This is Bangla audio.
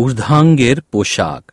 ঊর্ধ্বাঙ্গের পোশাক।